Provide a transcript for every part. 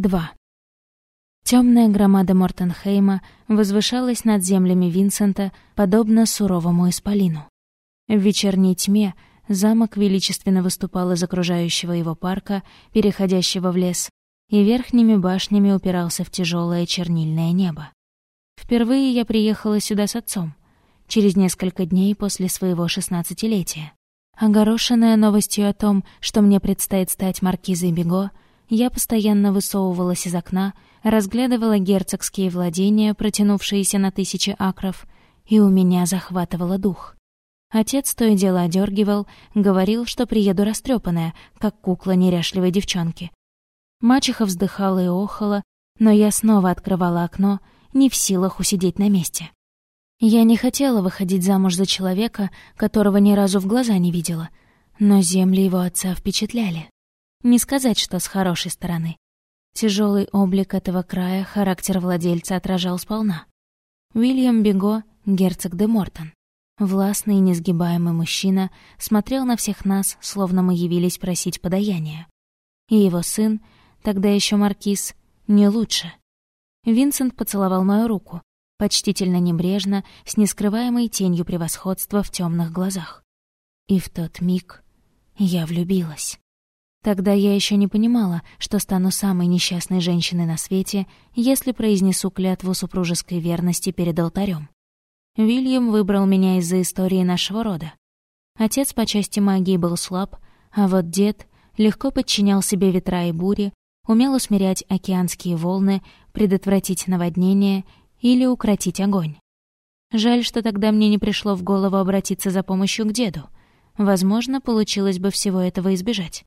2. Темная громада Мортенхейма возвышалась над землями Винсента, подобно суровому исполину. В вечерней тьме замок величественно выступал из окружающего его парка, переходящего в лес, и верхними башнями упирался в тяжелое чернильное небо. Впервые я приехала сюда с отцом, через несколько дней после своего шестнадцатилетия. Огорошенная новостью о том, что мне предстоит стать маркизой Бего, я постоянно высовывалась из окна, разглядывала герцогские владения, протянувшиеся на тысячи акров, и у меня захватывало дух. Отец то и дело одергивал, говорил, что приеду растрепанная, как кукла неряшливой девчонки. Мачеха вздыхала и охала, но я снова открывала окно, не в силах усидеть на месте. Я не хотела выходить замуж за человека, которого ни разу в глаза не видела, но земли его отца впечатляли. Не сказать, что с хорошей стороны. Тяжелый облик этого края характер владельца отражал сполна. Уильям Бего, герцог де Мортон. Властный и несгибаемый мужчина смотрел на всех нас, словно мы явились просить подаяния. И его сын, тогда еще маркиз, не лучше. Винсент поцеловал мою руку, почтительно небрежно, с нескрываемой тенью превосходства в темных глазах. И в тот миг я влюбилась. Тогда я еще не понимала, что стану самой несчастной женщиной на свете, если произнесу клятву супружеской верности перед алтарем. Вильям выбрал меня из-за истории нашего рода. Отец по части магии был слаб, а вот дед легко подчинял себе ветра и бури, умел усмирять океанские волны, предотвратить наводнение или укротить огонь. Жаль, что тогда мне не пришло в голову обратиться за помощью к деду. Возможно, получилось бы всего этого избежать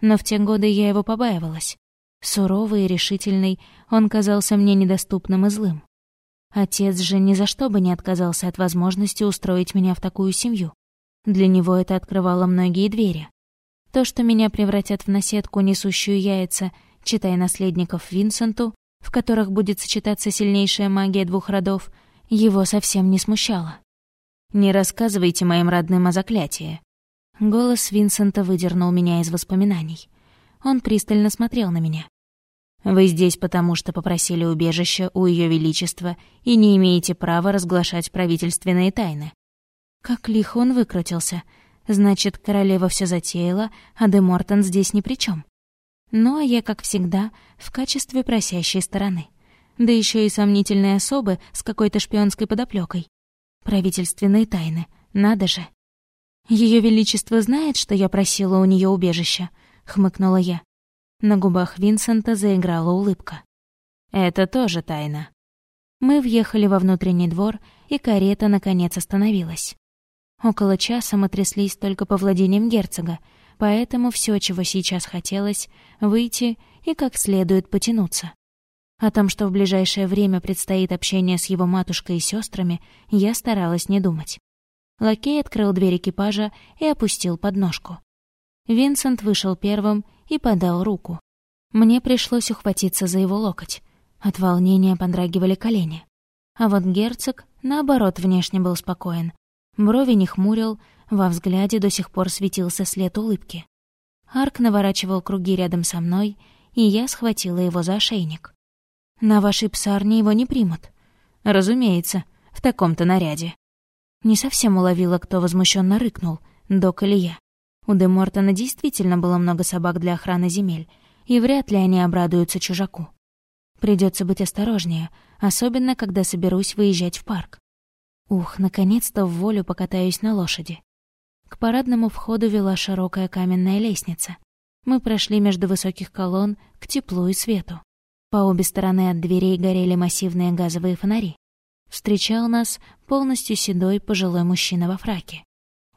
но в те годы я его побаивалась. Суровый и решительный, он казался мне недоступным и злым. Отец же ни за что бы не отказался от возможности устроить меня в такую семью. Для него это открывало многие двери. То, что меня превратят в наседку, несущую яйца, читая наследников Винсенту, в которых будет сочетаться сильнейшая магия двух родов, его совсем не смущало. «Не рассказывайте моим родным о заклятии», Голос Винсента выдернул меня из воспоминаний. Он пристально смотрел на меня. «Вы здесь потому, что попросили убежища у Ее Величества и не имеете права разглашать правительственные тайны». Как лихо он выкрутился. Значит, королева все затеяла, а Де Мортон здесь ни при чем. Ну, а я, как всегда, в качестве просящей стороны. Да еще и сомнительной особы с какой-то шпионской подоплекой. Правительственные тайны, надо же. Ее величество знает, что я просила у нее убежища, хмыкнула я. На губах Винсента заиграла улыбка. Это тоже тайна. Мы въехали во внутренний двор, и карета наконец остановилась. Около часа мы тряслись только по владениям герцога, поэтому все, чего сейчас хотелось, выйти и как следует потянуться. О том, что в ближайшее время предстоит общение с его матушкой и сестрами, я старалась не думать. Лакей открыл дверь экипажа и опустил подножку. Винсент вышел первым и подал руку. Мне пришлось ухватиться за его локоть. От волнения подрагивали колени. А вот герцог, наоборот, внешне был спокоен. Брови не хмурил, во взгляде до сих пор светился след улыбки. Арк наворачивал круги рядом со мной, и я схватила его за ошейник. «На вашей псарне его не примут». «Разумеется, в таком-то наряде». Не совсем уловила, кто возмущенно рыкнул, док или я. У Де Мортона действительно было много собак для охраны земель, и вряд ли они обрадуются чужаку. Придется быть осторожнее, особенно когда соберусь выезжать в парк. Ух, наконец-то в волю покатаюсь на лошади. К парадному входу вела широкая каменная лестница. Мы прошли между высоких колонн к теплу и свету. По обе стороны от дверей горели массивные газовые фонари встречал нас полностью седой пожилой мужчина во фраке.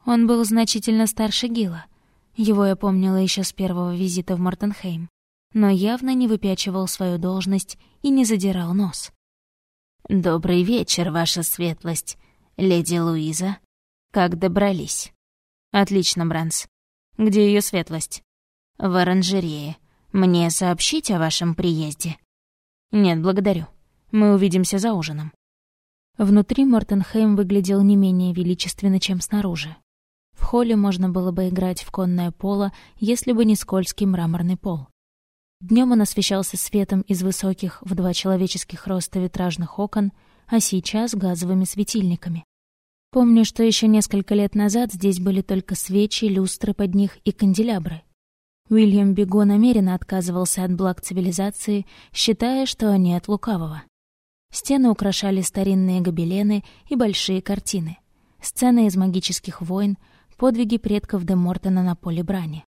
Он был значительно старше Гила. Его я помнила еще с первого визита в Мортенхейм, но явно не выпячивал свою должность и не задирал нос. «Добрый вечер, ваша светлость, леди Луиза. Как добрались?» «Отлично, Бранс. Где ее светлость?» «В оранжерее. Мне сообщить о вашем приезде?» «Нет, благодарю. Мы увидимся за ужином». Внутри Мортенхейм выглядел не менее величественно, чем снаружи. В холле можно было бы играть в конное поло, если бы не скользкий мраморный пол. Днем он освещался светом из высоких в два человеческих роста витражных окон, а сейчас — газовыми светильниками. Помню, что еще несколько лет назад здесь были только свечи, люстры под них и канделябры. Уильям Бего намеренно отказывался от благ цивилизации, считая, что они от лукавого. Стены украшали старинные гобелены и большие картины. Сцены из магических войн, подвиги предков де Мортона на поле брани.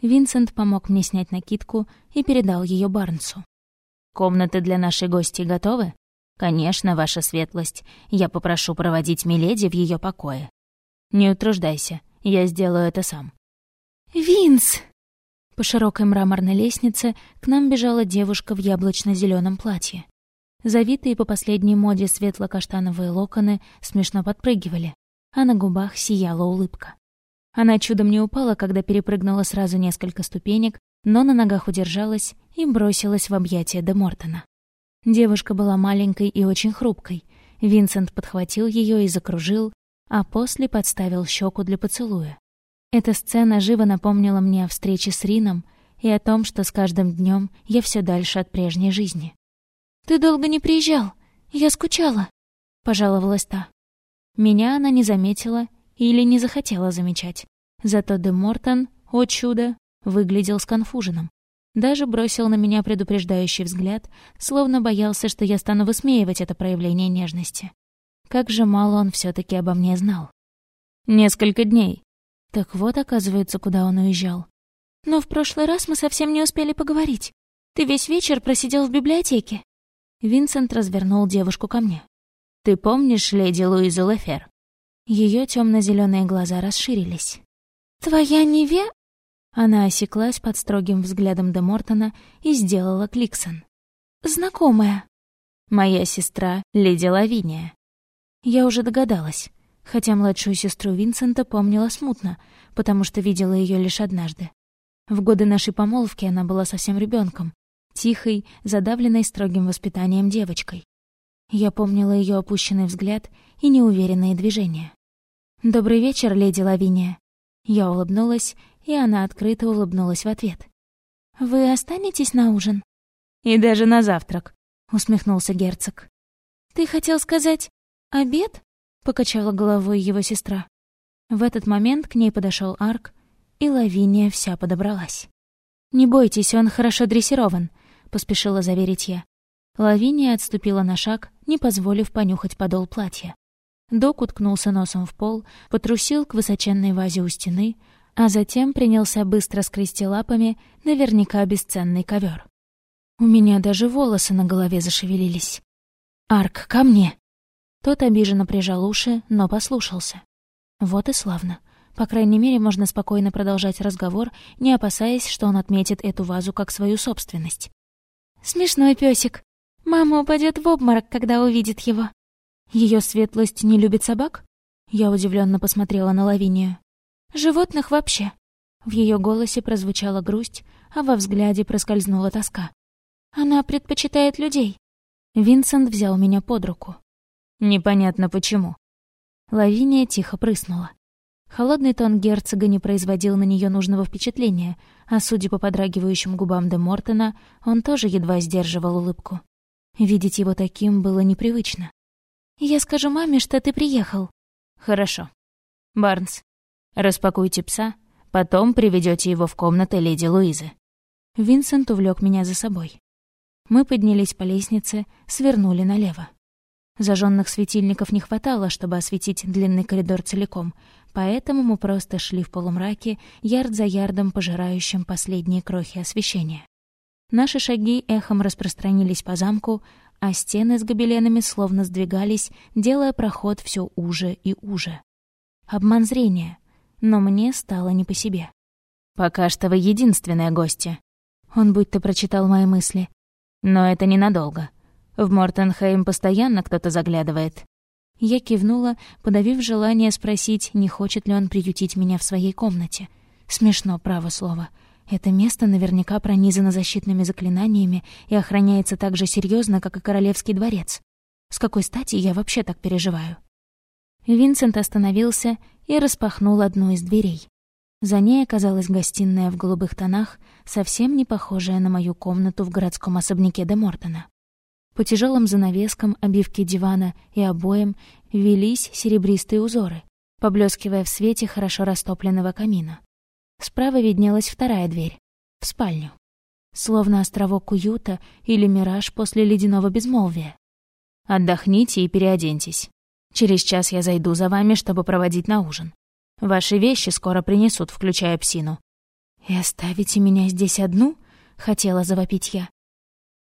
Винсент помог мне снять накидку и передал ее Барнсу. «Комнаты для нашей гости готовы?» «Конечно, ваша светлость. Я попрошу проводить Миледи в ее покое. Не утруждайся, я сделаю это сам». «Винс!» По широкой мраморной лестнице к нам бежала девушка в яблочно зеленом платье. Завитые по последней моде светло-каштановые локоны смешно подпрыгивали, а на губах сияла улыбка. Она чудом не упала, когда перепрыгнула сразу несколько ступенек, но на ногах удержалась и бросилась в объятия де Мортона. Девушка была маленькой и очень хрупкой. Винсент подхватил ее и закружил, а после подставил щеку для поцелуя. Эта сцена живо напомнила мне о встрече с Рином и о том, что с каждым днем я все дальше от прежней жизни. «Ты долго не приезжал. Я скучала», — пожаловалась та. Меня она не заметила или не захотела замечать. Зато Де Мортон, о чудо, выглядел сконфуженным. Даже бросил на меня предупреждающий взгляд, словно боялся, что я стану высмеивать это проявление нежности. Как же мало он все таки обо мне знал. Несколько дней. Так вот, оказывается, куда он уезжал. Но в прошлый раз мы совсем не успели поговорить. Ты весь вечер просидел в библиотеке. Винсент развернул девушку ко мне. «Ты помнишь леди Луизу Лефер?» Ее темно зеленые глаза расширились. «Твоя неве...» Она осеклась под строгим взглядом Де Мортона и сделала кликсон. «Знакомая». «Моя сестра, леди Лавиния». Я уже догадалась, хотя младшую сестру Винсента помнила смутно, потому что видела ее лишь однажды. В годы нашей помолвки она была совсем ребенком, тихой, задавленной строгим воспитанием девочкой. Я помнила ее опущенный взгляд и неуверенные движения. «Добрый вечер, леди Лавиния». Я улыбнулась, и она открыто улыбнулась в ответ. «Вы останетесь на ужин?» «И даже на завтрак», — усмехнулся герцог. «Ты хотел сказать обед?» — покачала головой его сестра. В этот момент к ней подошел Арк, и Лавиния вся подобралась. «Не бойтесь, он хорошо дрессирован», — поспешила заверить я. Лавиния отступила на шаг, не позволив понюхать подол платья. Док уткнулся носом в пол, потрусил к высоченной вазе у стены, а затем принялся быстро скрести лапами наверняка бесценный ковер. У меня даже волосы на голове зашевелились. «Арк, ко мне!» Тот обиженно прижал уши, но послушался. Вот и славно. По крайней мере, можно спокойно продолжать разговор, не опасаясь, что он отметит эту вазу как свою собственность. «Смешной песик. Мама упадет в обморок, когда увидит его». Ее светлость не любит собак? Я удивленно посмотрела на Лавинию. Животных вообще. В ее голосе прозвучала грусть, а во взгляде проскользнула тоска. Она предпочитает людей. Винсент взял меня под руку. Непонятно почему. Лавиния тихо прыснула. Холодный тон герцога не производил на нее нужного впечатления, а судя по подрагивающим губам де Мортона, он тоже едва сдерживал улыбку. Видеть его таким было непривычно. «Я скажу маме, что ты приехал». «Хорошо. Барнс, распакуйте пса, потом приведете его в комнату леди Луизы». Винсент увлек меня за собой. Мы поднялись по лестнице, свернули налево. Зажженных светильников не хватало, чтобы осветить длинный коридор целиком, поэтому мы просто шли в полумраке, ярд за ярдом пожирающим последние крохи освещения. Наши шаги эхом распространились по замку, а стены с гобеленами словно сдвигались, делая проход все уже и уже. Обман зрения, но мне стало не по себе. «Пока что вы единственная гостья». Он будто прочитал мои мысли. «Но это ненадолго. В Мортенхейм постоянно кто-то заглядывает». Я кивнула, подавив желание спросить, не хочет ли он приютить меня в своей комнате. Смешно, право слово. Это место наверняка пронизано защитными заклинаниями и охраняется так же серьезно, как и Королевский дворец. С какой стати я вообще так переживаю? Винсент остановился и распахнул одну из дверей. За ней оказалась гостиная в голубых тонах, совсем не похожая на мою комнату в городском особняке де Мортона. По тяжелым занавескам, обивке дивана и обоям велись серебристые узоры, поблескивая в свете хорошо растопленного камина. Справа виднелась вторая дверь — в спальню. Словно островок уюта или мираж после ледяного безмолвия. «Отдохните и переоденьтесь. Через час я зайду за вами, чтобы проводить на ужин. Ваши вещи скоро принесут, включая псину». «И оставите меня здесь одну?» — хотела завопить я.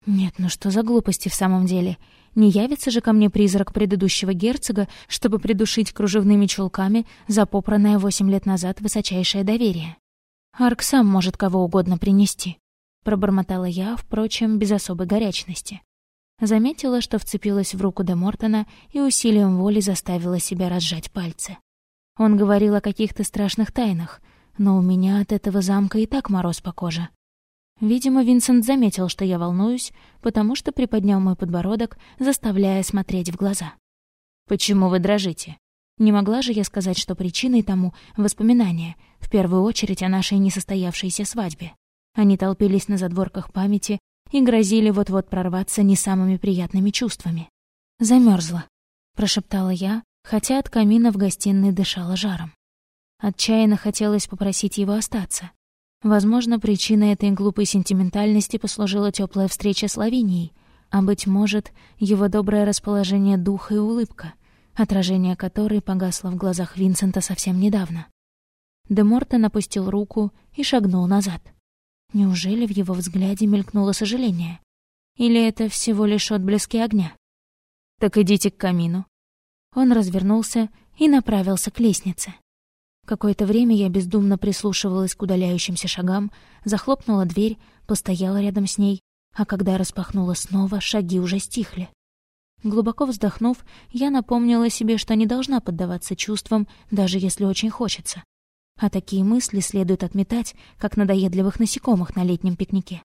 «Нет, ну что за глупости в самом деле? Не явится же ко мне призрак предыдущего герцога, чтобы придушить кружевными чулками запопранное восемь лет назад высочайшее доверие. Арк сам может кого угодно принести», — пробормотала я, впрочем, без особой горячности. Заметила, что вцепилась в руку де Мортона и усилием воли заставила себя разжать пальцы. Он говорил о каких-то страшных тайнах, но у меня от этого замка и так мороз по коже. Видимо, Винсент заметил, что я волнуюсь, потому что приподнял мой подбородок, заставляя смотреть в глаза. «Почему вы дрожите?» Не могла же я сказать, что причиной тому воспоминания, в первую очередь о нашей несостоявшейся свадьбе. Они толпились на задворках памяти и грозили вот-вот прорваться не самыми приятными чувствами. Замерзла, прошептала я, хотя от камина в гостиной дышала жаром. Отчаянно хотелось попросить его остаться. Возможно, причиной этой глупой сентиментальности послужила теплая встреча с Лавинией, а, быть может, его доброе расположение духа и улыбка, отражение которой погасло в глазах Винсента совсем недавно. Де Мортон опустил руку и шагнул назад. Неужели в его взгляде мелькнуло сожаление? Или это всего лишь отблески огня? «Так идите к камину», он развернулся и направился к лестнице. Какое-то время я бездумно прислушивалась к удаляющимся шагам, захлопнула дверь, постояла рядом с ней, а когда распахнула снова, шаги уже стихли. Глубоко вздохнув, я напомнила себе, что не должна поддаваться чувствам, даже если очень хочется. А такие мысли следует отметать, как надоедливых насекомых на летнем пикнике.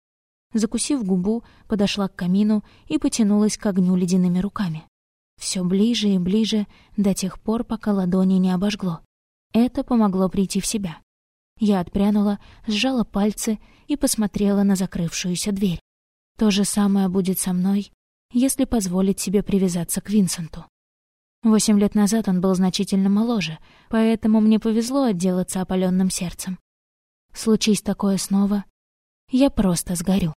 Закусив губу, подошла к камину и потянулась к огню ледяными руками все ближе и ближе до тех пор, пока ладони не обожгло. Это помогло прийти в себя. Я отпрянула, сжала пальцы и посмотрела на закрывшуюся дверь. То же самое будет со мной, если позволить себе привязаться к Винсенту. Восемь лет назад он был значительно моложе, поэтому мне повезло отделаться опаленным сердцем. Случись такое снова, я просто сгорю.